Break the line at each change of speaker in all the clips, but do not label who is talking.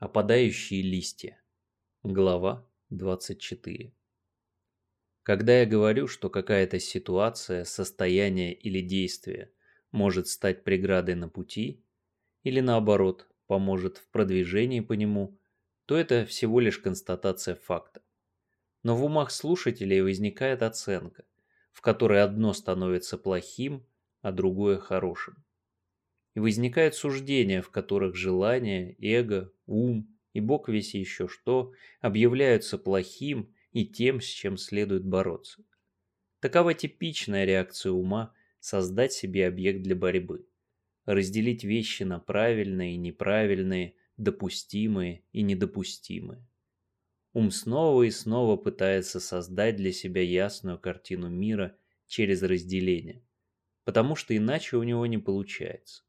Опадающие листья. Глава 24. Когда я говорю, что какая-то ситуация, состояние или действие может стать преградой на пути, или наоборот, поможет в продвижении по нему, то это всего лишь констатация факта. Но в умах слушателей возникает оценка, в которой одно становится плохим, а другое хорошим и возникают суждения, в которых желание, эго, ум и бог весь еще что объявляются плохим и тем, с чем следует бороться. Такова типичная реакция ума создать себе объект для борьбы, разделить вещи на правильные и неправильные, допустимые и недопустимые. Ум снова и снова пытается создать для себя ясную картину мира через разделение, потому что иначе у него не получается.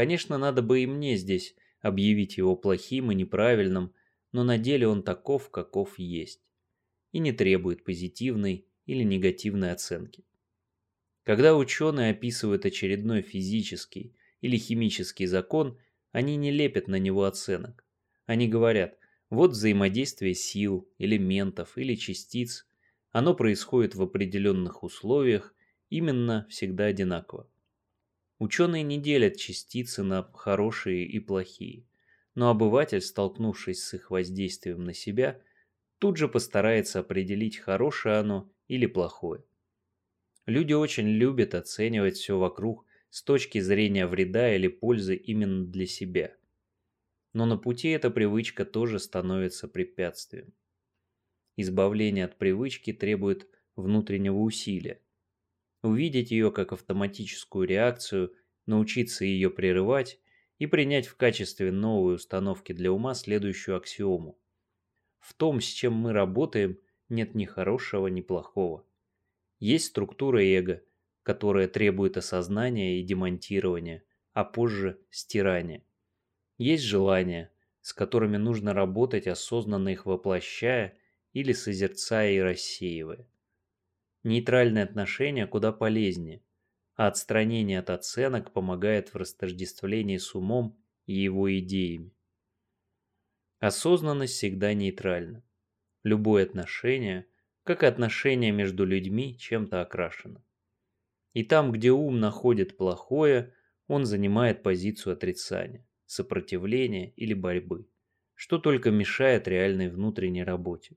Конечно, надо бы и мне здесь объявить его плохим и неправильным, но на деле он таков, каков есть, и не требует позитивной или негативной оценки. Когда ученые описывают очередной физический или химический закон, они не лепят на него оценок. Они говорят, вот взаимодействие сил, элементов или частиц, оно происходит в определенных условиях, именно всегда одинаково. Ученые не делят частицы на хорошие и плохие, но обыватель, столкнувшись с их воздействием на себя, тут же постарается определить, хорошее оно или плохое. Люди очень любят оценивать все вокруг с точки зрения вреда или пользы именно для себя. Но на пути эта привычка тоже становится препятствием. Избавление от привычки требует внутреннего усилия, увидеть ее как автоматическую реакцию, научиться ее прерывать и принять в качестве новой установки для ума следующую аксиому. В том, с чем мы работаем, нет ни хорошего, ни плохого. Есть структура эго, которая требует осознания и демонтирования, а позже стирания. Есть желания, с которыми нужно работать, осознанно их воплощая или созерцая и рассеивая. Нейтральное отношение куда полезнее, а отстранение от оценок помогает в растождествлении с умом и его идеями. Осознанность всегда нейтральна. Любое отношение, как и отношение между людьми, чем-то окрашено. И там, где ум находит плохое, он занимает позицию отрицания, сопротивления или борьбы, что только мешает реальной внутренней работе.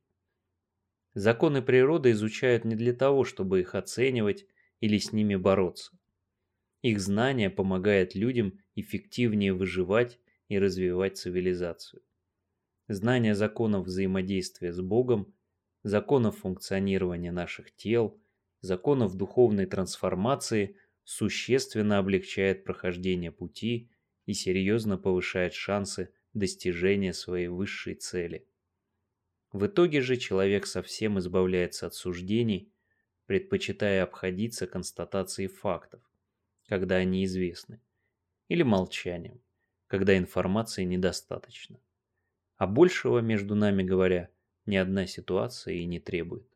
Законы природы изучают не для того, чтобы их оценивать или с ними бороться. Их знание помогает людям эффективнее выживать и развивать цивилизацию. Знание законов взаимодействия с Богом, законов функционирования наших тел, законов духовной трансформации существенно облегчает прохождение пути и серьезно повышает шансы достижения своей высшей цели. В итоге же человек совсем избавляется от суждений, предпочитая обходиться констатацией фактов, когда они известны, или молчанием, когда информации недостаточно. А большего, между нами говоря, ни одна ситуация и не требует.